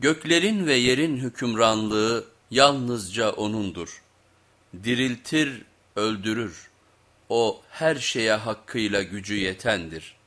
Göklerin ve yerin hükümranlığı yalnızca O'nundur. Diriltir, öldürür. O her şeye hakkıyla gücü yetendir.''